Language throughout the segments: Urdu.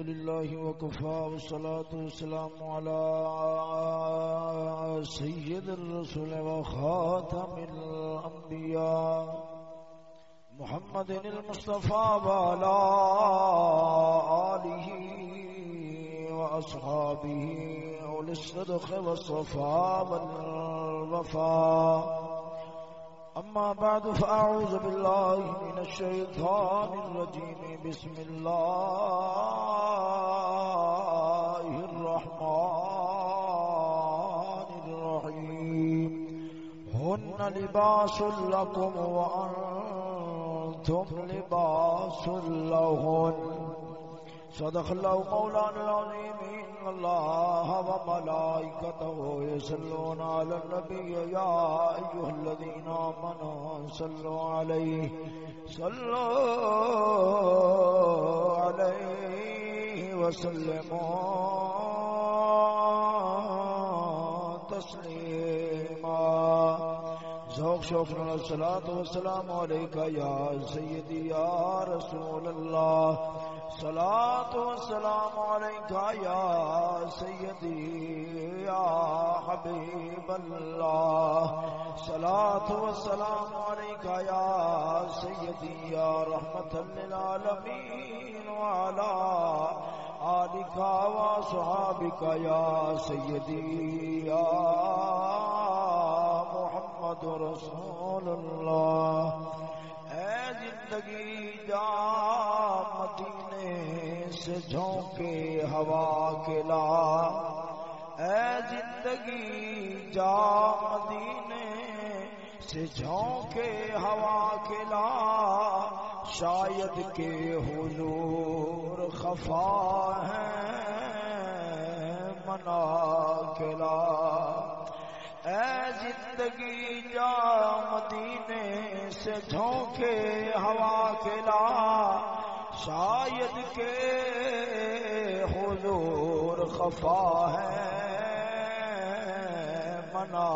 لله وكفى والصلاة والسلام على سيد الرسول وخاتم الأنبياء محمد المصطفى وعلى آله وأصحابه أولي الصدق والصفاء والوفاء أما بعد فأعوذ بالله من الشيطان الرجيم. بسم الله الرحمن الرحيم. هن لباس لكم وأنتم لباس لهن. صدق الله مولانا العظيم إن الله وملائكته يصلون على النبي يا أيها الذين آمنوا صلوا عليه صلوا عليه وسلموا تسليما ذوق، شوق الصلاة والسلام عليك يا سيدي يا رسول الله صلاة والسلام عليك يا سيدي يا حبيب الله صلاة والسلام عليك يا سيدي يا رحمة للعالمين وعلى آلك وصحابك يا سيدي يا محمد رسول الله اے زندگی جا مدینے سے جھونکے ہوا کے لا اے زندگی جا مدینے سے جھونکے ہوا کے لا شاید کے حضور خفا ہے منا کے لا اے زندگی جا مدینے سے جھونکے ہوا کے لا شاید کے حضور خفا ہے، منا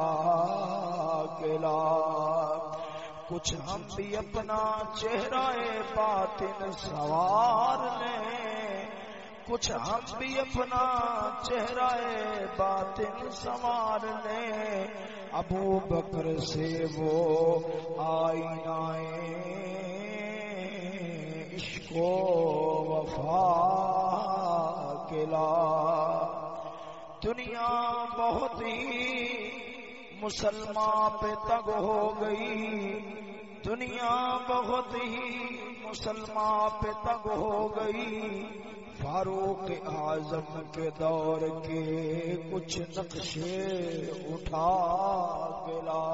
کے لا کچھ ہم بھی اپنا چہرہ باطن سوار لیں کچھ ہم بھی اپنا چہرہ باطن سوار لیں۔ ابو بکر سے وہ آئینہ عشق و وفا کلا دنیا بہت ہی مسلمان پہ تگ ہو گئی۔ دنیا بہت ہی مسلمان پہ تگ ہو گئی۔ فاروق اعظم کے دور کے کچھ نقشے اٹھا گلا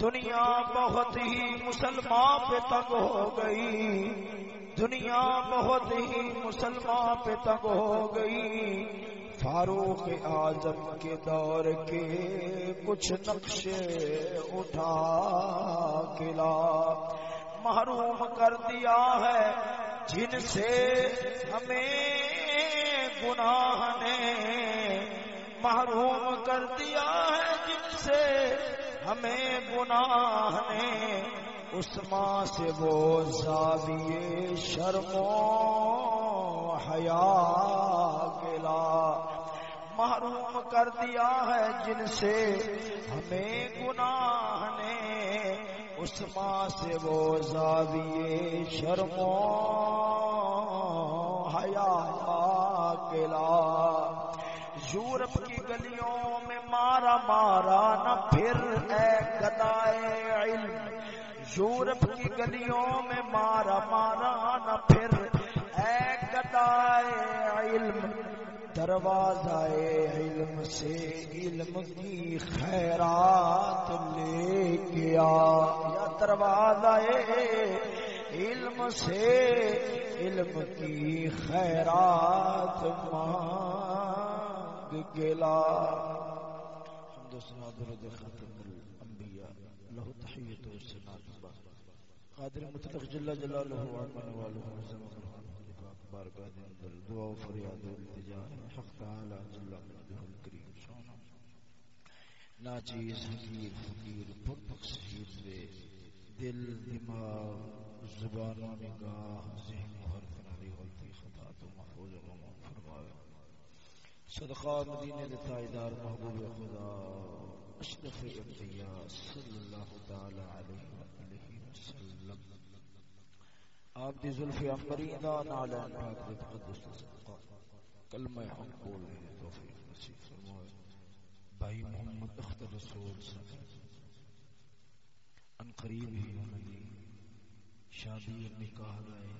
دنیا بہت ہی مسلمان پہ تگ ہو گئی۔ دنیا بہت ہی مسلمان پہ تگ ہو گئی۔ فاروق اعظم کے دور کے کچھ نقشے اٹھا گلا محروم کر دیا ہے۔ جن سے ہمیں گناہ نے محروم کر دیا ہے، جن سے ہمیں گناہ نے اس ماں سے وہ زاویے شرم و حیا گلا۔ محروم کر دیا ہے جن سے ہمیں گناہ اس ماں سے وہ زاویے شرم حیا گلا یورپ کی گلیوں میں مارا مارا نہ پھر اے گدائے علم۔ یورپ کی گلیوں میں مارا مارا نہ پھر اے گدائے علم۔ دروازہ علم سے علم کی خیرات لے کے آ۔ یا دروازہ علم سے علم کی خیرات مانگ گلا حمد و سنا ختم الانبیاء و قادر مطلق جل جلالہ وعمن والہ وزمہ بارگاہ اندر دعا و فریاد و التجا حق تعالی جل مجدہ ناچیز، حقیر، فقیر پر تقصیر دے دل، دماغ زبان و نگاہ، ذہن و ہر فناری غلطی، خطا تو صدقہ مدینے دے تائیدار محبوب خدا، اشرف انبیاء صلی اللہ تعالی علیہ وسلم آپ دی ظلف امری دا نالان پاک دے تقدس صدقہ۔ کلمہ حق بولنے دے توفیق نصیب فرمائے۔ بھائی محمد اختر رسول صلی ان قریب ہی انہوں نے شادی اور نکاح گئے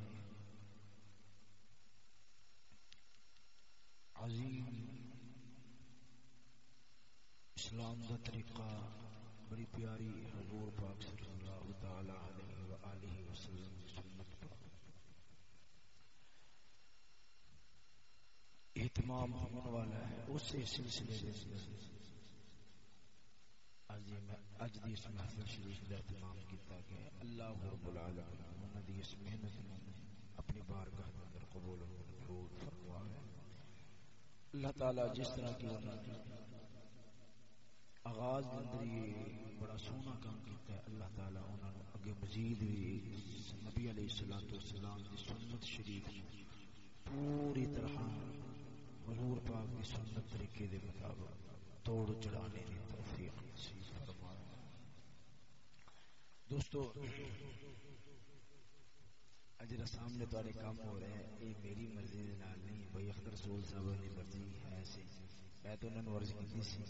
عظیم اسلام کا طریقہ، بڑی پیاری حضور پاک صلی اللہ تعالی علیہ وآلہ وسلم کی سنت پر اہتمام ہونے والا ہے اس سلسلے اج دی اس محفل شریف کا اہتمام کیتا گیا۔ اللہ رب العالمین انہاں دی اس محنت اپنی بارگاہ اندر قبول و منظور اللہ تعالی جس طرح کی آغاز اندر یہ بڑا سونا کام کیتا ہے، اللہ تعالی اگے مزید بھی نبی علیہ الصلوۃ والسلام کی سنت شریف پوری طرح حضور پاک کی سنت طریقے دے مطابق توڑ چڑھانے کی توفیق نصیب فرمائے۔ دوستو اجرا سامنے تارے کام ہو رہے ہیں، یہ میری مرضی دے نال نہیں، بھائی اختر رسول صاحب دی مرضی ہے سی۔ میں تو انہوں نے عرض کی سی،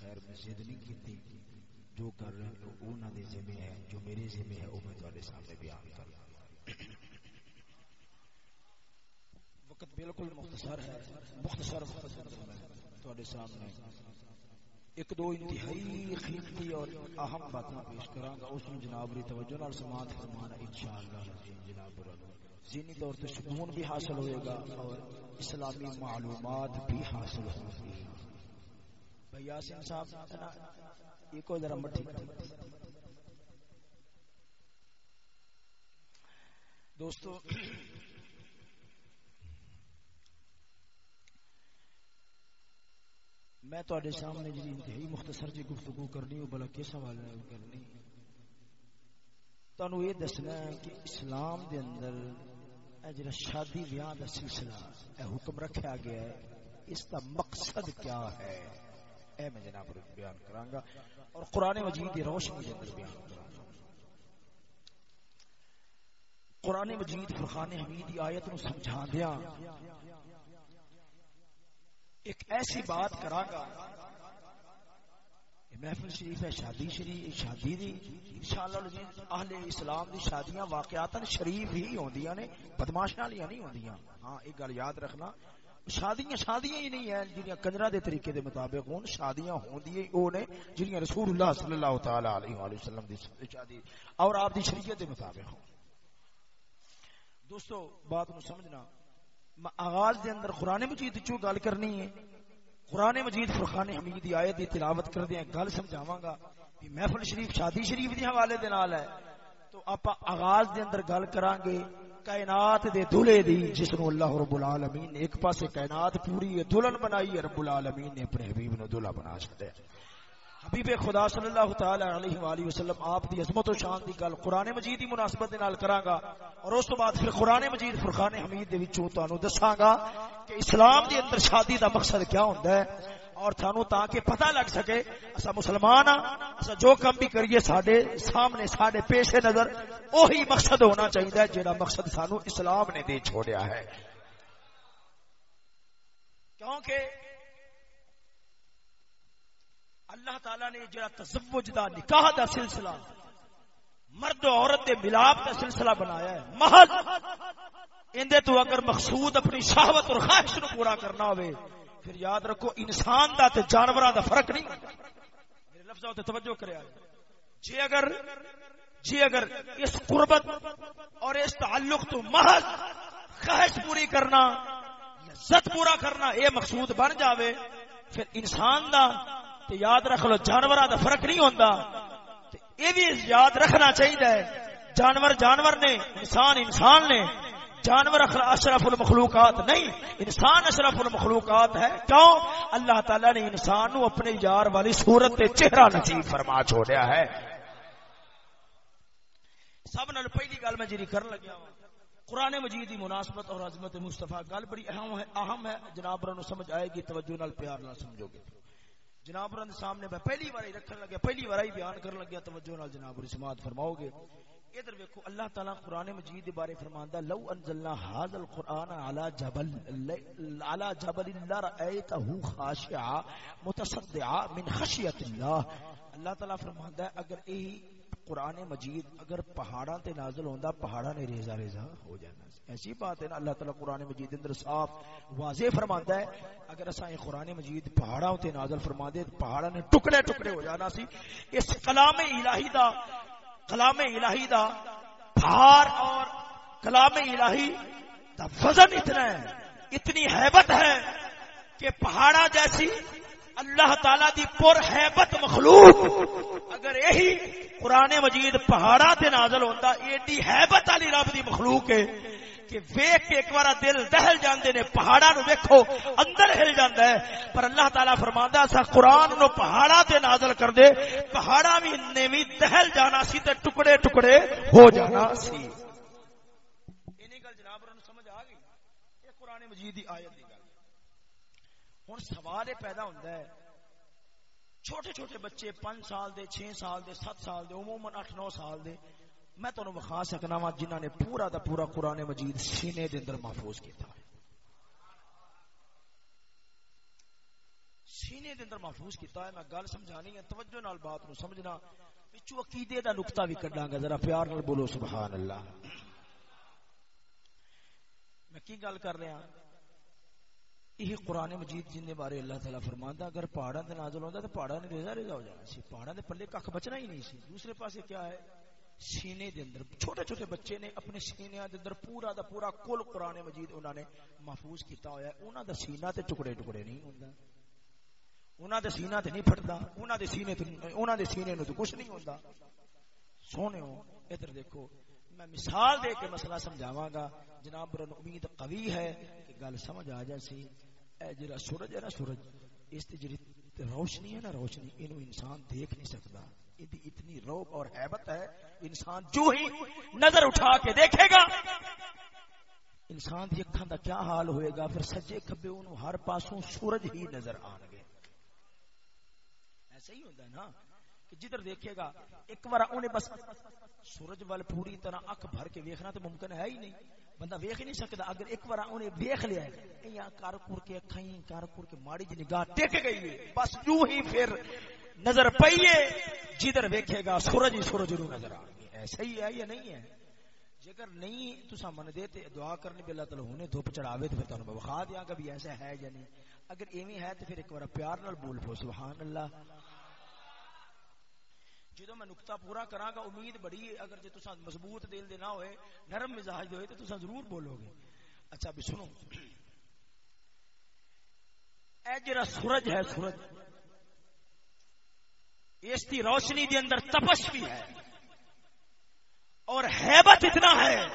خیر میں ضد نہیں کیتی، جو کر رہے ہیں وہ انہوں نے ذمہ ہے، جو میرے ذمہ ہے، وہ میں تارے سامنے بیان کر رہا ہوں وقت بالکل مختصر ہے، مختصر مختصر تارے سامنے ایک دو انتہائی قیمتی اور اہم باتیں پیش کراں گا۔ اس میں جناب ری توجہ نال سماعت فرمانا انشاءاللہ جناب ذہنی طور پر سکون بھی حاصل ہوئے گا اور اسلامی معلومات بھی حاصل ہوں گی۔ بھائی یاسین صاحب ایک کو ذرا مٹھی دوستو میں تو سامنے جی انتہائی مختصر جی گفتگو کرنی ہو بلا کس حوالے کرنی؟ تانوں یہ دسنا ہے کہ اسلام دے اندر جڑا شادی بیاہ دا سلسلہ اے حکم رکھا گیا ہے، اس دا مقصد کیا ہے؟ اے میں جناب بیان کراں گا اور قرآن مجید دی روشنی دے اندر بیان کراں گا۔ قرآن مجید فرقان حمید دی آیت نو سمجھا دیاں ایک ایسی بات کراں گا محفل شریف ہے، شادی شریف، شادی دی۔ انشاءاللہ اہل اسلام دی شادیاں واقعات شریف ہی ہوندیاں نے بدماشاں والیاں نہیں ہوندیاں۔ ہاں ایک گل یاد رکھنا، شادیاں شادیاں ہی نہیں ہیں جنیاں کنجرا دے طریقے دے مطابق ہون شادیاں ہوندیاں او نے جنیاں رسول اللہ صلی اللہ تعالی علیہ وآلہ وسلم دی شادی اور آپ دی شریعت دے مطابق ہوں۔ دوستو، بات نو سمجھنا آغاز دے اندر قرآن مجید چو گل کرنی ہے؟ قرآن مجید فرقان حمید دی آیت دی تلاوت کر دیا، گل سمجھاواں گا کہ محفل شریف، شادی شریف دی حوالے دے نال ہے۔ تو اپا آغاز دے اندر گل کران گے، کائنات دے دلے دی، جس نو اللہ رب العالمین نے ایک پاسے کائنات پوری ہے، دلہن بنائی ہے، رب العالمین نے اپنے حبیب نو دلہا بنا چھڈے حبیب خدا صلی اللہ تعالی علیہ والہ وسلم، آپ دی عظمت و شان دی گل قرآن مجید دی مناسبت دے نال کراں گا اور اس تو بعد پھر قرآن مجید فرقان حمید دے وچوں تانوں دساں گا کہ اسلام دے اندر شادی دا مقصد کیا ہوندا ہے، اور تھانوں تاکہ پتہ لگ سکے اسا مسلمان ہاں اسا جو کم بھی کریے ساڈے سامنے، ساڈے پیش نظر وہی مقصد ہونا چاہیے جیڑا مقصد سانو اسلام نے دے چھوڑیا ہے۔ کیونکہ اللہ تعالی نے جڑا تزوج دا نکاح دا سلسلہ، مرد و عورت دے ملاپ دا سلسلہ بنایا ہے۔ محض اندے تو اگر مقصود اپنی شہوت اور خواہش نو پورا کرنا ہوئے، پھر یاد رکھو، انسان دا تے جانوراں دا فرق نہیں۔ میرے لفظاں تے توجہ کریا جی اگر جی اگر اس قربت اور اس تعلق تو محض خواہش پوری کرنا، لذت پورا کرنا، اے مقصود بن جاوے، پھر انسان دا تے یاد رکھ لو، جانوراں دا فرق نہیں ہوندا۔ یہ بھی یاد رکھنا چاہیے جانور جانور نے، انسان انسان نے۔ جانور اشرف المخلوقات نہیں، انسان اشرف المخلوقات ہے۔ کیوں؟ اللہ تعالی نے انسان نو اپنے یار والی صورت تے چہرہ نصیب فرما چھوڑیا ہے۔ سب نال پہلی گل میں جی کر لگیا قرآن مجید کی مناسبت اور عظمت مصطفیٰ، گل بڑی اہم ہے اہم ہے۔ جناب سمجھ آئے گی، توجہ نال پیار نال سمجھو گے۔ جناب رند سامنے میں پہلی بار رکھن لگا پہلی بار ہی بیان کرن لگا توجہ نال جناب سماعت فرماؤ گے۔ ادھر ویکھو، اللہ تعالی قرآن مجید دے بارے فرماندا لو انزلنا هذا القرآن علی جبل علی جبل لرأيته خاشعا، متصدعا من خشیت اللہ۔ اللہ تعالی فرماندا ہے اگر یہی قرآن مجید اگر پہاڑاں تے نازل ہوندا، پہاڑاں نے ریزا ریزا ہو جانا ایسی بات ہے نا، اللہ تعالی قرآن مجید اندر صاف واضح فرماندا ہے۔ اگر اساں یہ قرآن مجید پہاڑاں تے نازل فرما دے پہاڑاں نے ٹکڑے ٹکڑے ہو جانا سی۔ اس کلام الہی دا، کلام الہی دا بھار اور کلام الہی دا وزن اتنا ہے، اتنی حیبت ہے کہ پہاڑا جیسی اللہ تعالی دی پر حیبت مخلوق۔ اگر یہی قرآن مجید پہاڑا تے نازل ہوتا ایڈی حیبت والی رب دی مخلوق ہے کہ ویک کے ایک بار دل دہل جاندے نے پہاڑا نو ویکھو، اندر ہل جاندا ہے۔ پر اللہ تعالی فرماندا سا قرآن نو پہاڑا تے نازل کر دے پہاڑا بھی نے بھی دہل جانا سی تے ٹکڑے ٹکڑے ہو جانا سی۔ اینی گل جناب سمجھ آ گئی؟ یہ قرآن مجید دی آیت دی گل ہن سوال یہ پیدا ہوندا ہے، چھوٹے چھوٹے بچے پانچ سال دے چھ سال دے، سات سال دے، عموماً اٹھ نو سال دے، میں تمہیں بخا سکنا وا جنہ نے پورا دا پورا قرآن مجید سینے دے اندر محفوظ کیتا ہے۔ سینے دے اندر محفوظ کیتا ہے، میں گل سمجھانی ہے، توجہ نال بات نو سمجھنا، وچوں عقیدے دا نقطہ بھی کڈاں گا، ذرا پیار نال بولو، سبحان اللہ۔ میں کی گل کر رہا ہوں یہ قرآن مجید جن کے بارے اللہ تعالیٰ فرماندا اگر پہاڑوں سے نازل ہوتا تو پہاڑوں نے ریزا ریزا ہو جانا سی۔ پہاڑوں کے پلے کھ بچنا ہی نہیں سی۔ دوسرے پاسے کیا ہے؟ سینے دے اندر۔ چھوٹے چھوٹے بچے نے اپنے سینے دے اندر پورا دا پورا کل قرآن مجید انہوں نے محفوظ کیتا ہوا ہے۔ انہوں دا سینہ تے ٹکڑے ٹکڑے نہیں ہوندا۔ انہوں دے سینہ تے نہیں پھٹدا۔ انہوں دے سینے تے انہوں دے سینے نو تو کچھ نہیں ہوندا۔ سونےو ادھر دیکھو۔ میں مثال دے کے مسئلہ سمجھاواں گا۔ جناب برن امید قوی ہے کہ گل سمجھ آ جائے سی اے جڑا سورج ہے نا سورج، اس تے جڑی روشنی ہے نا روشنی، اینو انسان دیکھ نہیں سکتا۔ ایدی اتنی روب اور حیبت ہے، انسان جو ہی نظر اٹھا کے دیکھے گا۔ انسان دی اکھاں دا کیا حال ہوئے گا، پھر سجے کھبے اونوں ہر پاسوں سورج ہی نظر آن گے۔ ایسا ہی ہوندا ہے نا کہ جدھر دیکھے گا، ایک بار انہیں بس سورج وال پوری طرح اکھ بھر کے ویکھنا تو ممکن ہے ہی نہیں۔ بندہ ویکھ نہیں سکتا، اگر ایک بار انہیں ویکھ لیا ہے یا کار کور کے اکھیں کار کور کے ماڑی جی نگاہ ٹک گئی ہے۔ بس یوں ہی پھر نظر پئیے جدھر ویکھے گا، سورج ہی سورج نو نظر آ گیا ایسا ہی ہے یا نہیں ہے؟ جگر نہیں تسا من دے تے دعا کرنے بھی اللہ تعالی ہونے دھوپ چڑھاوے تو پھر تانوں بخا دیاں گا بھی ایسا ہے یا نہیں۔ اگر ایویں ہے تو پھر ایک بار پیار نال بول پو سبحان اللہ۔ جدو میں نقطہ پورا کراں گا، امید بڑی ہے۔ اگر جے تساں مضبوط دل دے نہ ہوئے، نرم مزاج دے ہوئے تو تساں ضرور بولو گے۔ اچھا بھی سنو۔ اے جڑا سورج ہے، سورج۔ اس کی روشنی دے اندر تپش بھی ہے۔ اور حیبت اتنا ہے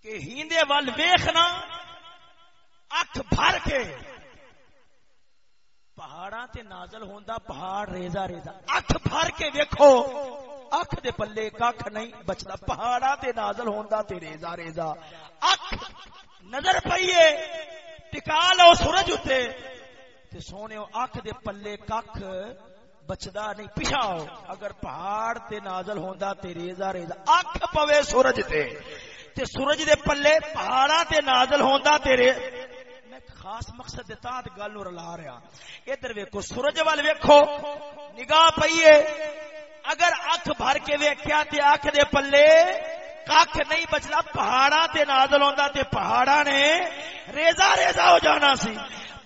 کہ ہیندے وال ویخنا اکھ بھر کے پہاڑا تے نازل ہوندا پہاڑ ریزا ریزا اکھ بھر کے ویکھو، اکھ دے پلے ککھ نہیں بچدا پہاڑا تے نازل ہوندا تے ریزا ریزا اکھ نظر پئیے، ٹکا لو سورج اتے۔ تے سونے، اکھ دے پلے ککھ بچدا نہیں۔ پچھاؤ اگر پہاڑ تے نازل ہوندا تے ریزا ریزا اکھ پوے سورج تے۔ تے سورج دے پلے پہاڑا تے نازل ہوندا تے ریزا خاص مقصد تات گل نو رلا رہا۔ ادھر ویکھو، سورج وال ویکھو، نگاہ پئیے اگر اکھ بھر کے ویکھیا تے اکھ دے پلے کھ نہیں بچلا پہاڑا تے نازل ہوندا تے پہاڑا نے ریزا ریزا ہو جانا سی۔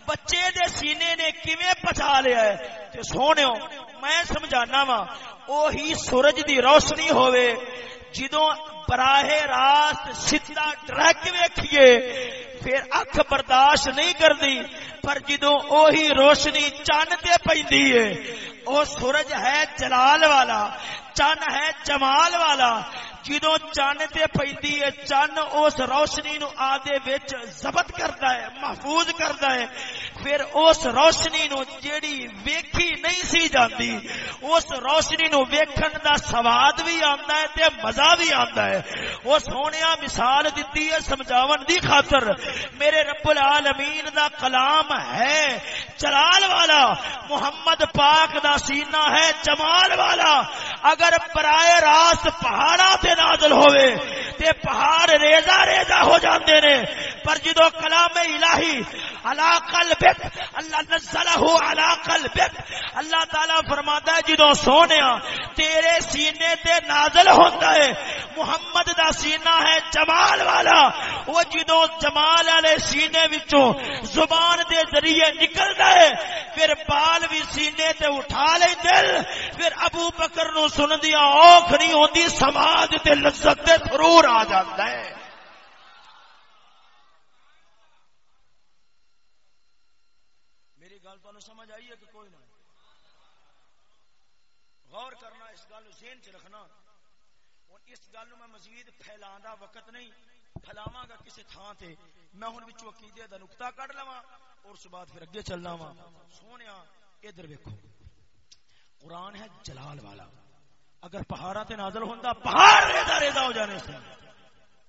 بچے دے سینے نے کیویں پچا لیا ہے؟ تے سونےو میں سمجھانا وا اوہی سورج دی روشنی ہوے جدوں براہ راست سیدھا ڈرک ویکھیے پھر اکھ برداشت نہیں کردی پر جدوں اوہی روشنی چن تے پیندی ہے، او سورج ہے جلال والا، چن ہے جمال والا جدو چن تے پیندی ہے، چن اس روشنی نو آدے وچ ضبط کردا ہے، محفوظ کردا ہے۔ پھر اس روشنی نو جیڑی ویکھی نہیں سی جاندی، اس روشنی نو ویکھن دا سواد بھی آندا ہے تے مزہ بھی آندا ہے۔ او سونیا مثال دتی ہے سمجھاون دی خاطر، میرے رب العالمین دا کلام ہے، جلال والا، محمد پاک دا سینہ ہے، جمال والا۔ اگر پرائے راست پہاڑا تے نازل ہوئے، تے پہاڑ ریزہ ریزہ ہو جاندے نے۔ پر جدو کلام الہی علا قلبک، اللہ نزلہ علا قلبک۔ اللہ تعالی فرماتا ہے جدو سونیا، تیرے سینے تے نازل ہوتا ہے۔ محمد دا سینہ ہے جمال والا۔ وہ جدو جمال والے سینے وچوں زبان دے ذریعے نکلدا ہے، پھر بال بھی سینے تے اٹھا لے دل، پھر ابو بکر نو سن دیا اوکھ نہیں ہوندی، سماج تے لذت تے سرور آ جاندا ہے۔ میری گل تو سمجھ آئی ہے کہ کوئی نہ غور کرنا، اس گل ذہن چ رکھنا۔ اور اس گل میں مزید پھیلان دا وقت نہیں، پھیلاواں گا کسی تھان تے۔ میں ہن وچ عقیدے دا نقطہ کڈ لواں اور اس بعد پھر اگے چلنا وا سونیا، ادھر ویکھو۔ قرآن ہے جلال والا۔ اگر پہاڑا تے نازل ہوندا، پہاڑ ریزا ریزا ہو جانے سے۔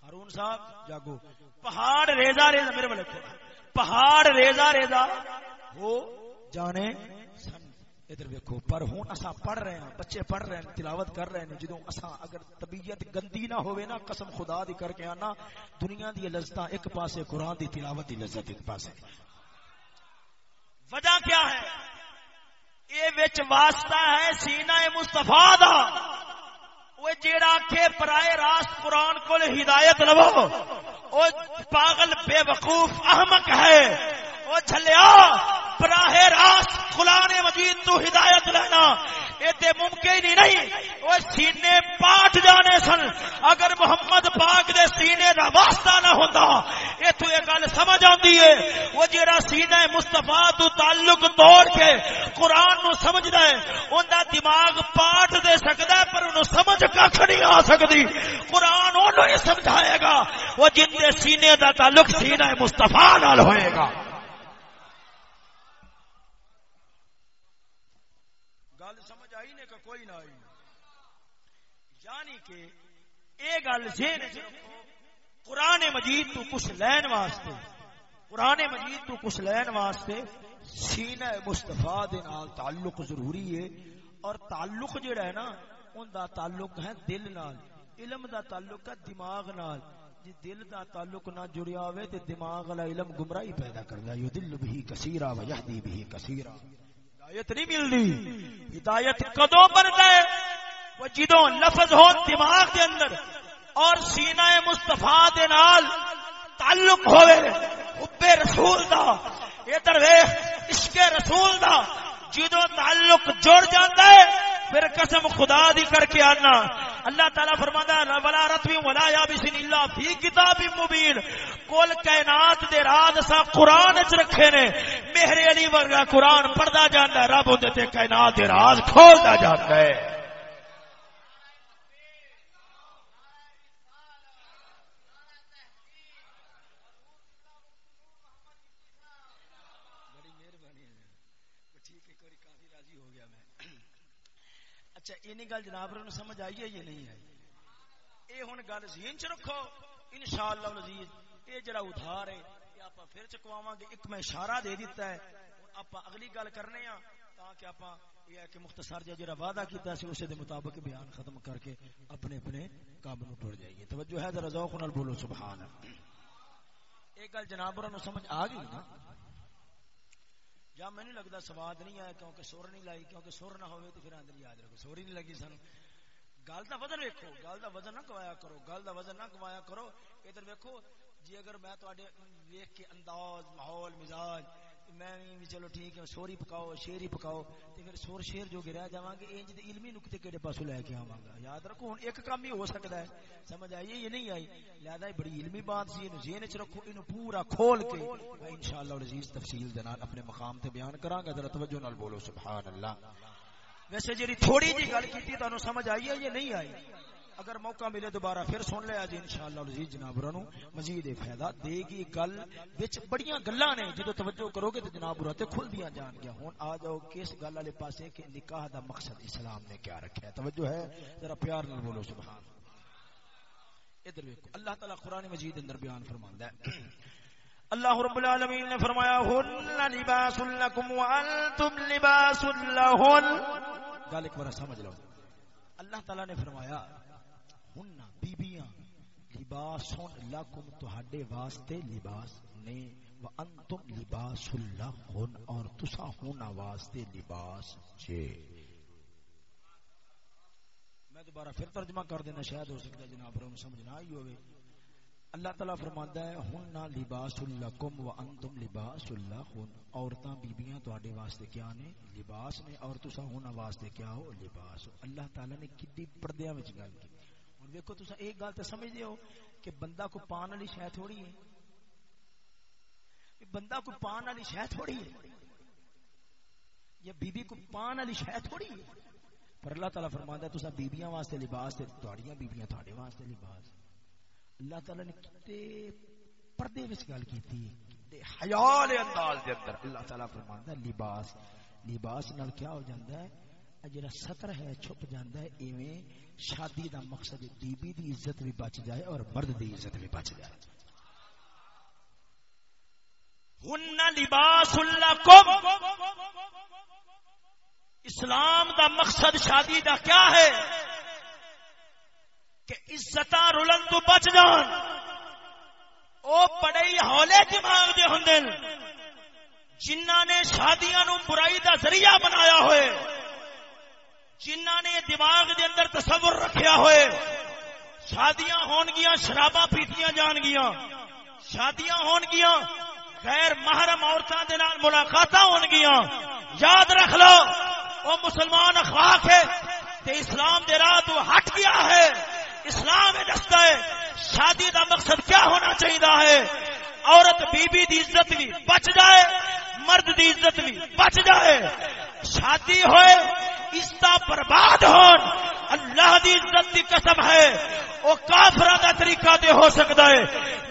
ہارون صاحب، جاگو۔ پہاڑ ریزا ریزا میرے بلے پہاڑ ریزا ریزا ہو جانے سن۔ ادھر ویکھو، پر ہوں اسا پڑھ رہے ہیں، بچے پڑھ رہے ہیں، تلاوت کر رہے ہیں۔ جدوں اسا اگر طبیعت گندی نہ ہوئے نا، قسم خدا دی کر کے آنا، دنیا دی لذتاں ایک پاسے، قرآن دی تلاوت دی لذت ایک پاسے۔ وجہ کیا ہے؟ یہ وچ واسطہ ہے سینہ مستفا دا۔ وہ جیڑا کے پرائے راست قرآن کو ہدایت لو وہ پاگل بے وقوف احمق ہے۔ وہ چلیا براہ راست قرآن مجید تو ہدایت لینا، یہ ممکن ہی نہیں۔ وہ سینے پاٹ جانے سن۔ اگر محمد پاک دے سینے دا واسطہ نہ ہوتا یہ تو یہ گل سمجھ آتی ہے۔ وہ جہاں سینے مستفا تو تعلق توڑ کے قرآن نو سمجھ ہے، ان دا دماغ پاٹ دے سکتا ہے، پر انہوں سمجھ کھ نہیں آ سکتی قرآن انہوں ہی سمجھائے گا۔ وہ جن دے سینے دا تعلق سینہ مستفا نال ہوئے گا کوئی نہ آئی یعنی کہ اے گل ذہن قرآن مجید تو کچھ لین واسطے، قرآن مجید تو کچھ لین واسطے سینہ مصطفیٰ دے نال تعلق ضروری ہے اور تعلق جڑا ہے نا، ان دا تعلق ہے دل نال، علم دا تعلق ہے دماغ نال۔ جی دل دا تعلق نہ جڑیا ہوئے تے دماغ والا علم گمراہی پیدا کردا ہے یدل بھی کثیرا و یہدی بھی کثیرا۔ ہدایت نہیں ملتی ہدایت کدو بنتا ہے؟ وہ جدو لفظ ہو دماغ کے اندر اور سینہ مستفا دے نال تعلق ہوئے، حب رسول دا، ادھر ویخ عشق رسول دا جدو تعلق جڑ جاتا ہے، پھر قسم خدا دی کر کے آنا۔ اللہ تعالیٰ فرماتا ہے ولا رتوی ولا یابسن اللہ فی کتاب مبین۔ کل کائنات دے راز سا قرآن چ رکھے نے۔ میرے علی ورگا قرآن پڑھدا جاندا ہے، رب اودے تے کائنات دے راز کھولدا جاندا ہے اچھا اینی گل جناب نو سمجھ آئی ہے یا نہیں آئی اے ہن گل ذہن چ رکھو، انشاءاللہ العزیز اے جڑا ادھار ہے یہ آپ پھر چکواواں گے، ایک میں اشارہ دے دیتا ہے۔ آپ اگلی گل کرنے ہاں تاکہ آپ یہ ہے کہ مختصر جا جڑا وعدہ کیتا سی اسے دے مطابق بیان ختم کر کے اپنے اپنے کام نو ٹر جائیے۔ توجہ ہے، ذرا ذوق نال بولو، سبحان اللہ۔ ایک گل جناب نو سمجھ آ گئی نا؟ یا میں نہیں لگتا سواد نہیں آیا، کیونکہ سور نہیں لائی، کیونکہ سور نہ ہوئے تو پھر اندر یاد رکھو۔ سور ہی نہیں لگی سن گل کا وزن ویکو گل کا وزن نہ گوایا کرو، گل کا وزن نہ گوایا کرو۔ ادھر ویکو جی اگر میں ویک کے انداز، ماحول، مزاج میں بھی چلو ٹھیک ہے، سوری پکاؤ، شیر ہی پکاؤ تو پھر سور شیر جو گرا جا گے، انج علمی نقطے کہڑے پاسوں لے کے آواں گا؟ یاد رکھو ہوں ایک کام ہی ہو سکتا ہے۔ سمجھ آئیے یہ نہیں آئی؟ لہذا بڑی علمی بات سی یہ ذہن چ رکھو یہ پورا کھول کے میں انشاءاللہ العزیز تفصیل دے نال اپنے مقام تے بیان کراں گا۔ ذرا توجہ نال بولو، سبحان اللہ۔ ویسے جی تھوڑی جی گل کی تھی سمجھ آئی ہے یہ نہیں آئی؟ اگر موقع ملے دوبارہ پھر سن لیا جی انشاءاللہ العزیز جناب رنو، مزید فائدہ دے گی گل وچ بڑیاں گلاں نے جدوں توجہ کرو گے تے جناب رتے کھل دیاں جان گیا ہن آ جاؤ کس گل والے پاسے کہ نکاح دا مقصد اسلام نے کیا رکھا ہے۔ توجہ ہے؟ ذرا پیار نال بولو، سبحان ادھر دیکھو اللہ تعالی قران مجید اندر بیان فرماندا ہے۔ اللہ رب العالمین نے فرمایا، ہن لباس لکم وانتم لباس لہن۔ گل ایک بار سمجھ لو۔ اللہ تعالی نے فرمایا ہن بیبیاں لباس لکم تہاڈے واسطے لباس نے وانتم لباس لہن اور تسا ہونا واسطے لباس چھے میں دوبارہ پھر ترجمہ کر دینا شاید ہو سکتا ہے جناب رہوں سمجھ نہ آئی ہوئے اللہ تعالیٰ فرماتا ہے ہن لباس لکم وانتم لباس لہن عورتاں بیبیاں تواڈے واسطے کیا نے لباس نے اور تسا ہونا واسطے کیا ہو لباس اللہ تعالیٰ نے کڈی پردیاں وچ گل کی ہن ویکھو تسا ایک گل تے سمجھ دیو کہ بندہ کو پان والی شے تھوڑی ہے۔ بندہ کو پان والی شے تھوڑی ہے۔ یا بیوی کو پان والی شے تھوڑی ہے۔ پر اللہ تعالیٰ فرماندا ہے تسا بیبییاں واسطے لباس تے تواڈیاں بیبییاں تواڈے واسطے لباس۔ اللہ تعالیٰ نے کتے پردے وچ گل کیتی حیا دے انداز دے اندر۔ اللہ تعالیٰ فرماندا ہے، لباس لباس نال کیا ہو جاندا ہے؟ جڑا ستر ہے چھپ جاندا ہے، ایویں شادی دا مقصد بی بی دی عزت بھی بچ جائے اور مرد دی عزت بھی بچ جائے۔ ہن لباس لکم۔ اسلام دا مقصد شادی دا کیا ہے؟ کہ عزت رلن تو بچ جان۔ او بڑے ہولے دماغ دے ہوں جنہ نے شادیاں نو برائی دا ذریعہ بنایا ہوئے۔ جنہ نے دماغ دے اندر تصور رکھیا ہوئے، شادیاں ہون گیا شراباں پیتیاں جان گیا شادیاں ہون گیا غیر محرم عورتوں کے نال ملاقات ہون گیا یاد رکھ لو وہ مسلمان اخلاق ہے، تے اسلام دے راہ تو ہٹ گیا ہے، اسلام دستا ہے، شادی دا مقصد کیا ہونا چاہیے ہے؟ عورت بی بی دی عزت بھی بچ جائے، مرد دی عزت بھی بچ جائے۔ شادی ہوئے عزت برباد ہون۔ اللہ دی عزت دی قسم ہے۔ وہ کافر دا طریقہ دے ہو سکتا ہے۔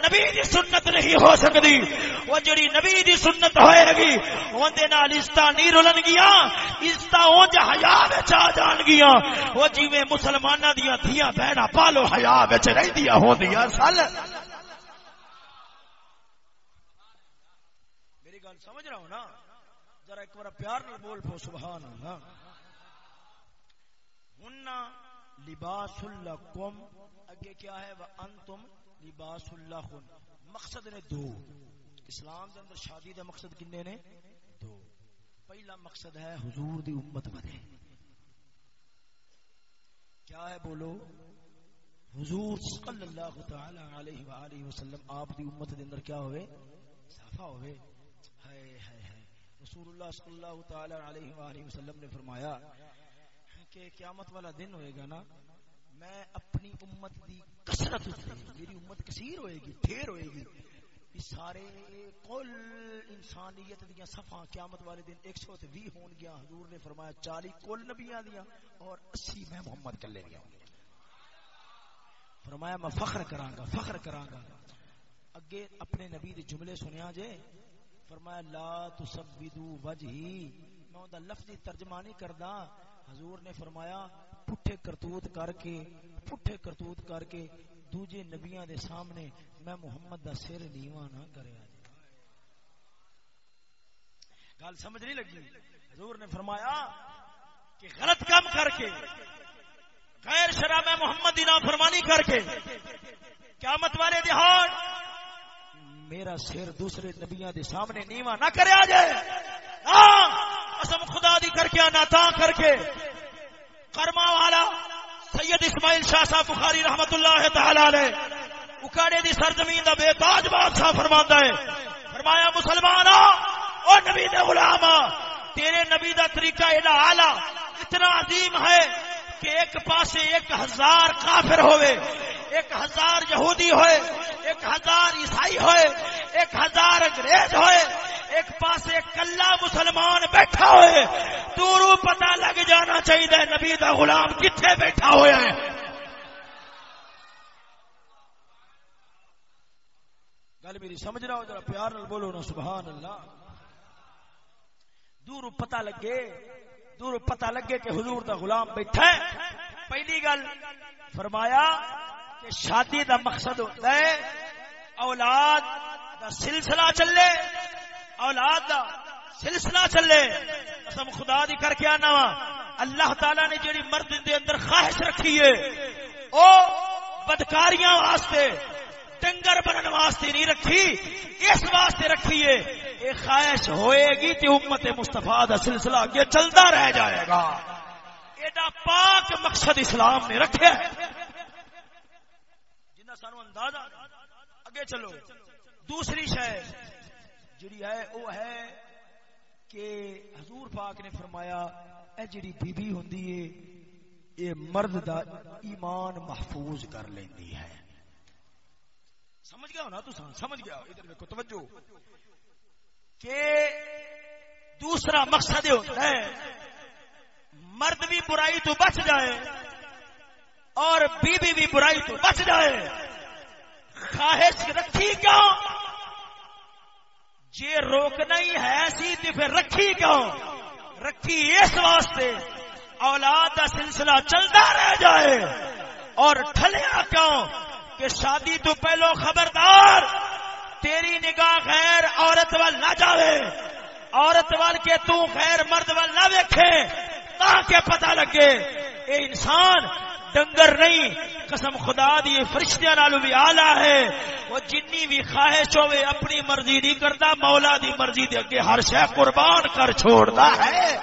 نبی دی سنت نہیں ہو سکتی وہ جڑی نبی دی سنت ہوئے گی، اون دے نال عزت نہیں رلن گیا عزت اونج حیا وچ آ جان گیا۔ وہ جویں مسلماناں دیاں دھیاں بہنا پالو حیا وچ رہندیاں ہوندیاں سال میری گل سمجھ رہا ہوں نا؟ ذرا ایک بار پیار نال بول پو، سبحان اللہ۔ ہن لباس لکم اگے کیا ہے؟ وانتم لباس لہن مقصد نے دو۔ اسلام دے اندر شادی دا مقصد کنے نے؟ دو۔ پہلا مقصد ہے حضور دی امت بنے۔ کیا ہے بولو؟ حضور صلی اللہ تعالی علیہ وآلہ وسلم، آپ دی امت دے اندر کیا ہوئے؟ صافہ ہوئے۔ ہائے ہائے ہائے۔ رسول اللہ صلی اللہ تعالی علیہ وآلہ وسلم نے فرمایا کہ قیامت والا دن ہوئے گا نا، میں اپنی امت دی کثرت میری امت کثیر ہوئے گی، ڈھیر ہوئے گی۔ سارے کل انسانیت دیا صفا قیامت والے دن ایک سو بھی ہون گیا۔ حضور نے فرمایا، چالی کل نبیاں دیا اور اسی میں محمد کلے گیا فرمایا، میں فخر کراں گا فخر کراں گا اگے اپنے نبی دے جملے سنیا جے۔ فرمایا، لا تسبدو وجہی۔ میں اوندا لفظی ترجمہ نہیں کردا۔ حضور نے فرمایا، پٹھے کرتوت کر کے، پٹھے کرتوت کر کے دوجے نبیاں دے سامنے میں محمد دا سر نیواں نہ کریا جی گل سمجھ نہیں لگی؟ حضور نے فرمایا کہ غلط کام کر کے، غیر شرع میں محمد دی نافرمانی کر کے، قیامت والے دہاڑ میرا سر دوسرے نبیاں دے سامنے نیواں نہ کریا جائے ہاں قسم خدا دی کر کے نہ تا کر کے۔ کرما والا سید اسماعیل شاہ صاحب بخاری رحمت اللہ تعالی علیہ۔ اکاڑے دی سرزمین دا بے تاج بادشاہ فرماندا ہے۔ فرمایا مسلمان او نبی دے غلام، تیرے نبی دا طریقہ ایڈا اعلی، اتنا عظیم ہے کہ ایک پاسے ایک ہزار کافر ہوئے۔ ایک ہزار یہودی ہوئے، ایک ہزار عیسائی ہوئے، ایک ہزار انگریز ہوئے، ایک پاس کلا مسلمان بیٹھا ہوئے۔ تورو پتہ لگ جانا چاہیے نبی دا غلام کتنے بیٹھا ہوا ہے گل میری سمجھ رہا ہو، ذرا پیار نال بولو نا، سبحان اللہ۔ دور پتہ لگے دور پتہ لگے کہ حضور دا غلام بیٹھا ہے۔ پہلی گل فرمایا کہ شادی دا مقصد ہوتا ہے اولاد دا سلسلہ چلے، اولاد دا سلسلہ چلے۔ قسم خدا دی کر کے آنا وا۔ اللہ تعالی نے جیڑی مرد دے اندر خواہش رکھی ہے، او بدکاریاں واسطے، ڈنگر بنن واسطے نہیں رکھی، اس واسطے رکھی ہے۔ یہ خواہش ہوئے گی کہ امت مصطفیٰ دا سلسلہ اگے چلتا رہ جائے گا۔ ایڈا پاک مقصد اسلام نے رکھے۔ جنہ سانو اندازہ۔ اگے چلو۔ دوسری شے جڑی ہے، وہ ہے کہ حضور پاک نے فرمایا، اے جڑی بی بی ہوندی ہے یہ مرد دا ایمان محفوظ کر لیندی ہے۔ سمجھ گیا ہو نا تو سمجھ گیا۔ ادھر دیکھو، توجہ۔ کہ دوسرا مقصد ہوتا ہے، مرد بھی برائی تو بچ جائے۔ اور بیوی بھی برائی تو بچ جائے۔ خواہش رکھی کیوں؟ جی روکنا ہی ہے سی تو پھر رکھی کیوں؟ رکھی اس واسطے اولاد کا سلسلہ چلتا رہ جائے۔ اور ٹھلیا کیوں؟ کہ شادی تو پہلو خبردار، تیری نگاہ غیر عورت وال نہ جاوے۔ عورت وال کے تو غیر مرد وال نہ ویکھے، تاکہ پتہ لگے، اے انسان ڈنگر نہیں، قسم خدا دی فرشتیاں نالو بھی آلہ ہے۔ وہ جنی بھی خواہش ہوئے، اپنی مرضی نہیں کرتا، مولا دی مرضی دے اگے ہر شے قربان کر چھوڑتا ہے۔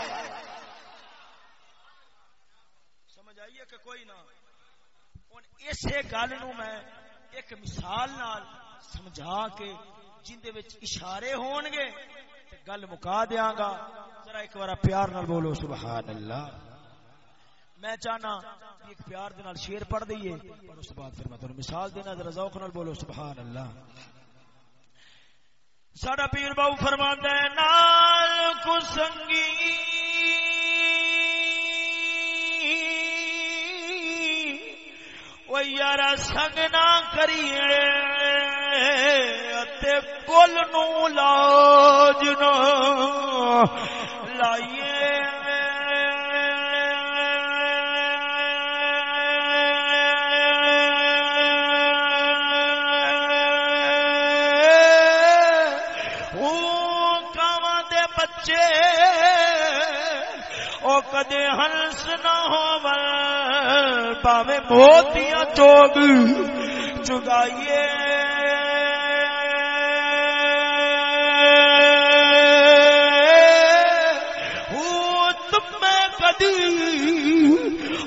سمجھ آئیے کہ کوئی نہ؟ اسے گل نو میں ایک مثال نال سمجھا کے جن دے وچ اشارے ہون گے، تے گل مکا دیاں گا۔ ذرا ایک بار پیار نال بولو، سبحان اللہ۔ میں چاہنا ایک پیار دے نال شعر پڑھ دئیے، اور اس بعد پھر میں تانوں مثال دینا ذرا ذوق نال بولو سبحان اللہ ساڈا پیر باو فرماندا ہے، نال کو سنگی وہ یار سنگ نہ کریے تے کل نو لاج نہ لائیے او کدے ہنس نہ ہو پاوے موتیاں چوگ چگائیے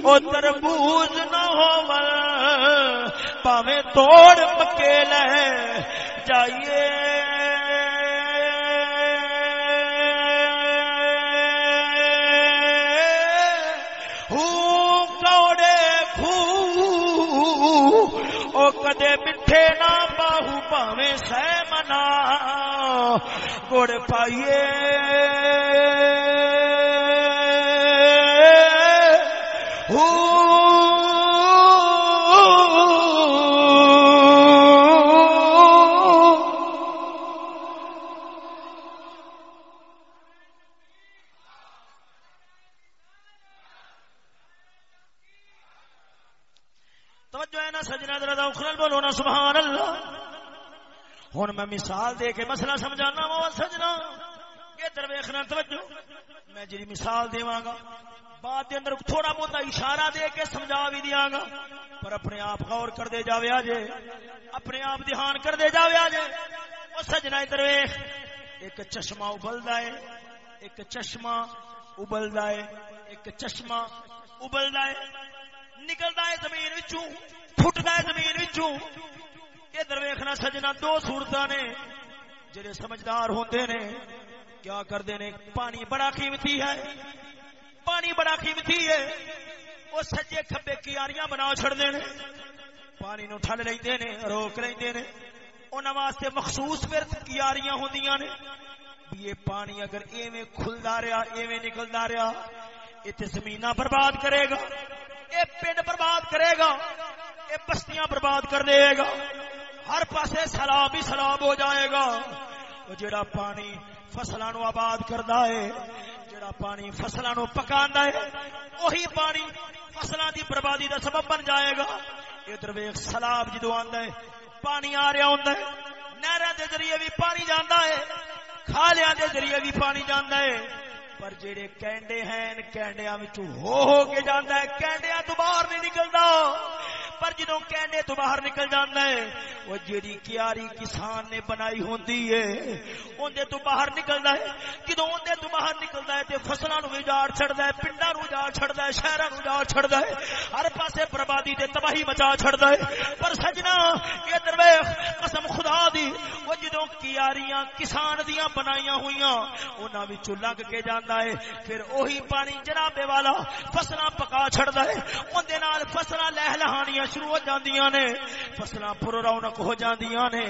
او تربوز نہ ہو پاوے توڑ پکے لے جائیے پاوے سہ منا گڑ پائیے مثال دے کے مسئلہ سمجھانا وا سجنا۔ ادھر ویخنا توجہ۔ میں جی مثال دے گا، بعد دے اندر تھوڑا بہت اشارہ دے کے سمجھا بھی دیا گا۔ پر اپنے آپ غور کر دے جاوے آجے اپنے آپ دھیان کر دے جاوے آجے وہ سجنا ادھر ویخ ایک چشمہ ابلدا ہے۔ ایک چشمہ ابلدا ہے۔ ایک چشمہ ابلدا ہے۔ نکلدا ہے زمین وچوں پھٹتا ہے زمین وچوں۔ ادھر ویکھنا سجنا دو صورت نے جڑے سمجھدار ہوندے نے۔ کیا کردے نے؟ پانی بڑا قیمتی ہے۔ پانی بڑا قیمتی ہے۔ وہ سجے کھبے کیاریاں بنا چھڑدے نے۔ پانی نو ٹھل لیندے نے، روک لیندے نے۔ انہاں واسطے مخصوص ورت کیاریاں ہوندیاں نے۔ یہ پانی اگر ایویں کھلدا رہیا ایویں نکلدا رہیا تے زمیناں برباد کرے گا۔ اے پنڈ برباد کرے گا۔ اے بستیاں برباد کر دے گا۔ ہر پاسے سلاب ہی سلاب ہو جائے گا۔ وہ جڑا پانی فصلوں نو آباد کردا ہے جڑا پانی فصلوں نو پکاندا ہے وہی پانی فصلوں دی بربادی دا سبب بن جائے گا۔ ادھر ویکھ، سلاب جدو آندا ہے، پانی آ رہا ہوندا ہے۔ نہراں دے ذریعے بھی پانی جاندا ہے، کھالیاں دے ذریعے بھی پانی جاندا ہے۔ پر جڑے کینڈے ہیں، کینڈیاں وچوں ہو ہو کے جاندا ہے، کینڈیاں تو باہر نہیں نکلدا۔ پر جدو کینڈے تو باہر نکل جاندا ہے، وہ جیڑی کیاری کسان نے بنائی ہوندی ہے، اوندے تو باہر نکلدا ہے۔ جدو اوندے تو باہر نکلدا ہے تے فصلاں نو اجاڑ چھڑدا ہے، پنڈاں نو اجاڑ چھڑدا ہے، شہراں نو اجاڑ چھڑدا ہے، ہر پاسے بربادی تے تباہی مچا چھڑدا ہے۔ پر سجنا اے ادھر درویش قسم خدا دی، وہ جدو کیاریاں کسان دیاں بنائیاں ہویاں انہاں وچوں لنگ کے جاندا ہے، پھر اوہی پانی جناب والا فصلاں پکا چھڑدا ہے، اوندے نال فصلاں لہ لہانیاں شروع ہو جاندیاں نے، فصلاں پر رونق ہو جاندیاں نے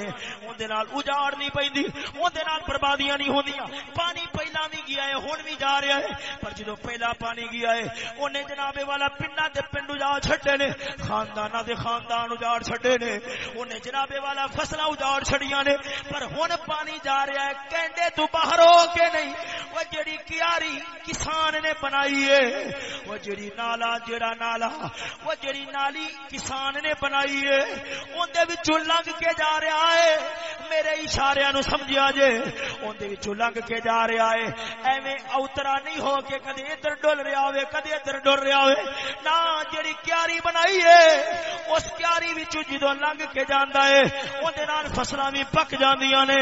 اون نال اجاڑ نہیں پیندی اون نال بربادیاں نہیں ہوندیاں، پانی پہلا بھی گیا ہے ہن بھی جا رہا ہے، پر جدوں پہلا پانی گیا ہے، اونے جناب والا پنڈا تے پنڈ اجاڑ چھڈے نے، خانداناں دے خاندان اجاڑ چھڈے نے، اونے جناب والا فصلاں اجاڑ چھڑیاں نے، پر ہن پانی جا رہا ہے۔ کینڈے تو باہر ہو کے نہیں۔ وہ جڑی کیاری کسان نے بنائی ہے، وہ جڑی نالا جڑا نالا، وہ جڑی نالی کسان نے بنائی ہے۔ اندر وچوں لنگ کے جا رہا ہے۔ میرے اشارے نو سمجھیا جے۔ اندر وچوں لنگ کے جا رہا ہے۔ ایویں اوترا نہیں ہو کے کدی ادھر ڈول رہا ہوے کدی ادھر ڈول رہا ہوے نہ جڑی کیاری بنائی ہے، اس جدو وچوں جدوں لنگ کے جاندا ہے اون نال فصلاں وی پک جاندیاں نے۔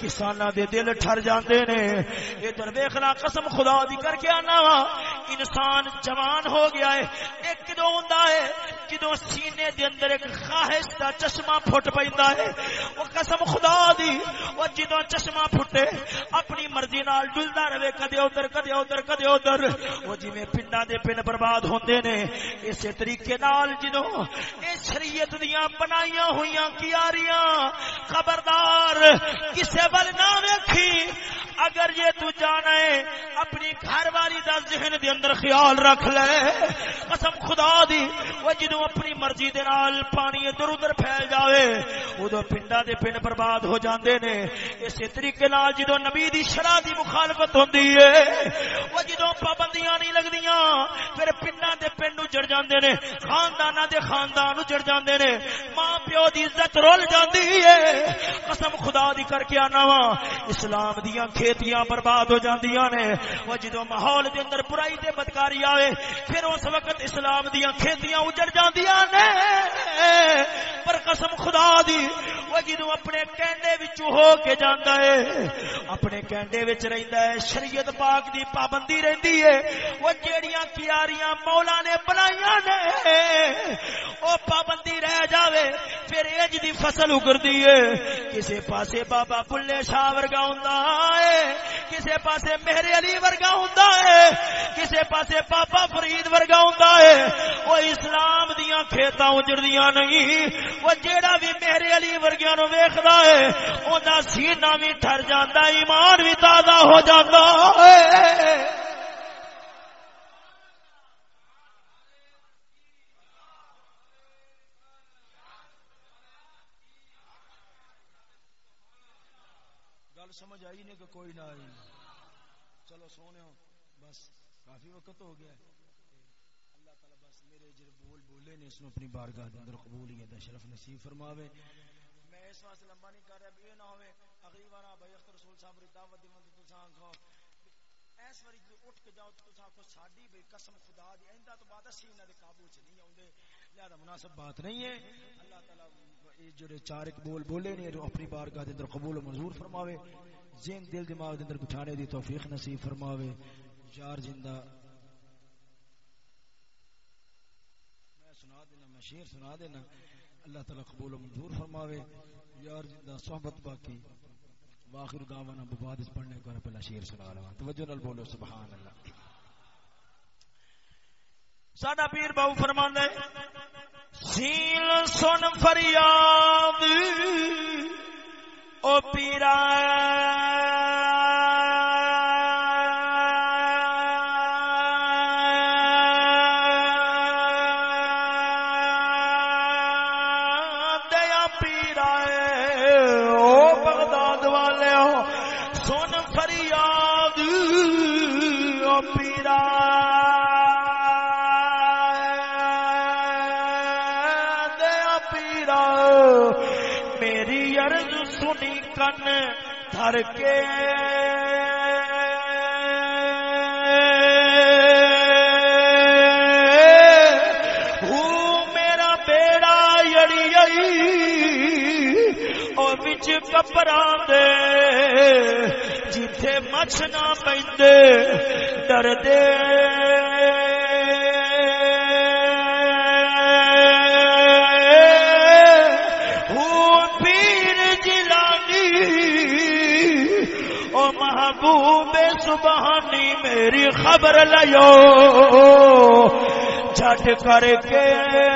کساناں دے دل ٹھر جاندے نے۔ ادھر ویکھنا قسم خدا دی کر کے آنا وا۔ انسان جوان ہو گیا ہے، ایک کدوں ہوندا ہے جدوں سینے دے اندر ایک خواہش دا چشمہ پھٹ پیندا ہے۔ او قسم خدا دی او جدوں چشمہ پھٹے، اپنی مرضی نال ڈلدا رہے، کدے ادھر کدے ادھر کدے ادھر۔ او جویں پنڈاں دے پن برباد ہوندے نے، اسی طریقے نال جدوں اے شریعت دیاں بنائیاں ہویاں کیاریاں۔ خبردار، کسے ول نہ ویکھی اگر یہ تو جانا ہے، اپنی گھر والی دا ذہن دے اندر خیال رکھ لے۔ قسم خدا دی، وہ جدوں اپنی مرضی دے نال پانی ادھر ادھر پھیل جاوے ادو پنڈا دے پنڈ برباد ہو جاندے نے۔ اسی طریقے نال جدوں نبی دی شرع دی مخالفت ہوندی ہے، وہ جدوں پابندیاں نہیں لگدیاں، پھر پنڈا دے پنڈ اجڑ جاندے نے، خانداناں دے خاندان اجڑ جاندے نے۔ ماں پیو دی عزت رول جاندی ہے۔ قسم خدا دی کر کے آنا وا، اسلام دیاں کھیتیاں برباد ہو جاندیاں نے۔ وہ جدوں ماحول دے اندر برائی تے بدکاری آوے، پھر اس وقت اسلام دیاں کھیتیاں اجڑ جاندیاں نے۔ پر قسم خدا دی، وہ جدوں اپنے کینڈے وچوں ہو کے جاندا ہے، اپنے کینڈے وچ رہندا ہے، شریعت پاک دی پابندی رہندی ہے۔ وہ جیڑیاں کیاریاں مولا نے بنائیاں نے او پابندی رہ جاوے، پھر اج دی فصل اگردی ہے کسے پاسے بابا بلے شاہ ورگا ہوندا ہے کسے پاسے میرے علی ورگا ہوندا ہے کسے پاسے پاپا فرید ورگا ہوندا ہے وہ اسلام دیاں کھیتاں اجڑدیاں نہیں وہ جیڑا بھی میرے علی ورگیاں نو ویکھدا ہے اوندا سینہ وی ٹھر جاندا، ایمان وی تازہ ہو جاندا ہے سمجھ آئی نہیں کہ کوئی نہ آئی۔ چلو سونے ہو، بس کافی وقت ہو گیا اللہ تعالی بس میرے جڑے بول بولے نے، اس نے اپنی بارگاہ دے اندر قبولیت دا شرف نصیب فرماوے۔ میں اس واسطے لمبا نہیں کر رہا، بھی نہ ہوے اگلی بار بھائی اختر رسول صاحب دی دعوت دی مند تساں کھو اس واری اٹھ کے جاؤ تساں کو ساڈی بھئی قسم خدا دی، ایندا تو بعد اسی انہاں دے قابو چ نہیں اوندے لہذا مناسب بات نہیں ہے۔ اللہ تعالی یہ جڑے چار ایک بول بولے نے اپنی بارگاہ دے اندر قبول و منظور فرماوے۔ ذہن، دل، دماغ دے اندر بٹھانے دی توفیق نصیب فرماوے۔ یار زندہ۔ میں سنا دینا، میں شعر سنا دینا۔ اللہ تعالی قبول و منظور فرماوے۔ یار زندہ، صحبت باقی۔ واخر دعوانا بباد اس پڑھنے کو پہلا شعر سنا لوا توجہ نال بولو، سبحان اللہ۔ ساڈا پیر بہو فرما ہے سیل سن فریاد او پیرا کپڑا دے، جتھے مچھ نہ پہ ڈر دے۔ پیر جلانی او محبوب سبحانی، میری خبر لو چٹ کر کے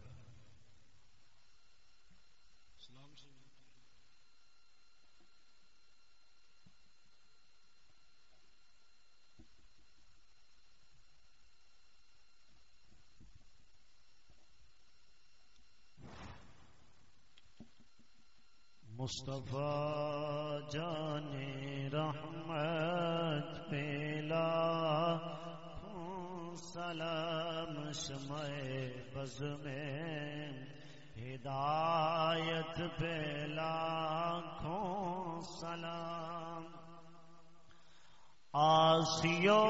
مصطفیٰ جان رحمت پیلا سلام شمع بز میں ہدایت پیلا کھوں سلام۔ آسیو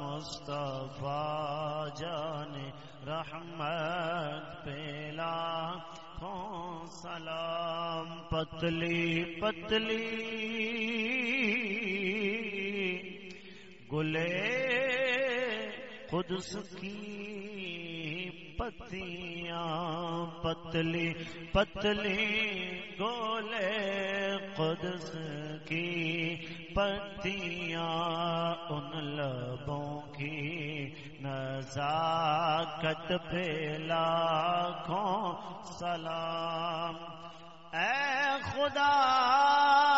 مصطفیٰ جان رحمت پیلا کون سلام پتلی پتلی گلے خود کی پتیاں پتلی پتلی گولے قدس کی پتیاں ان لبوں کی، نزاکت پہ لاکھوں سلام۔ اے خدا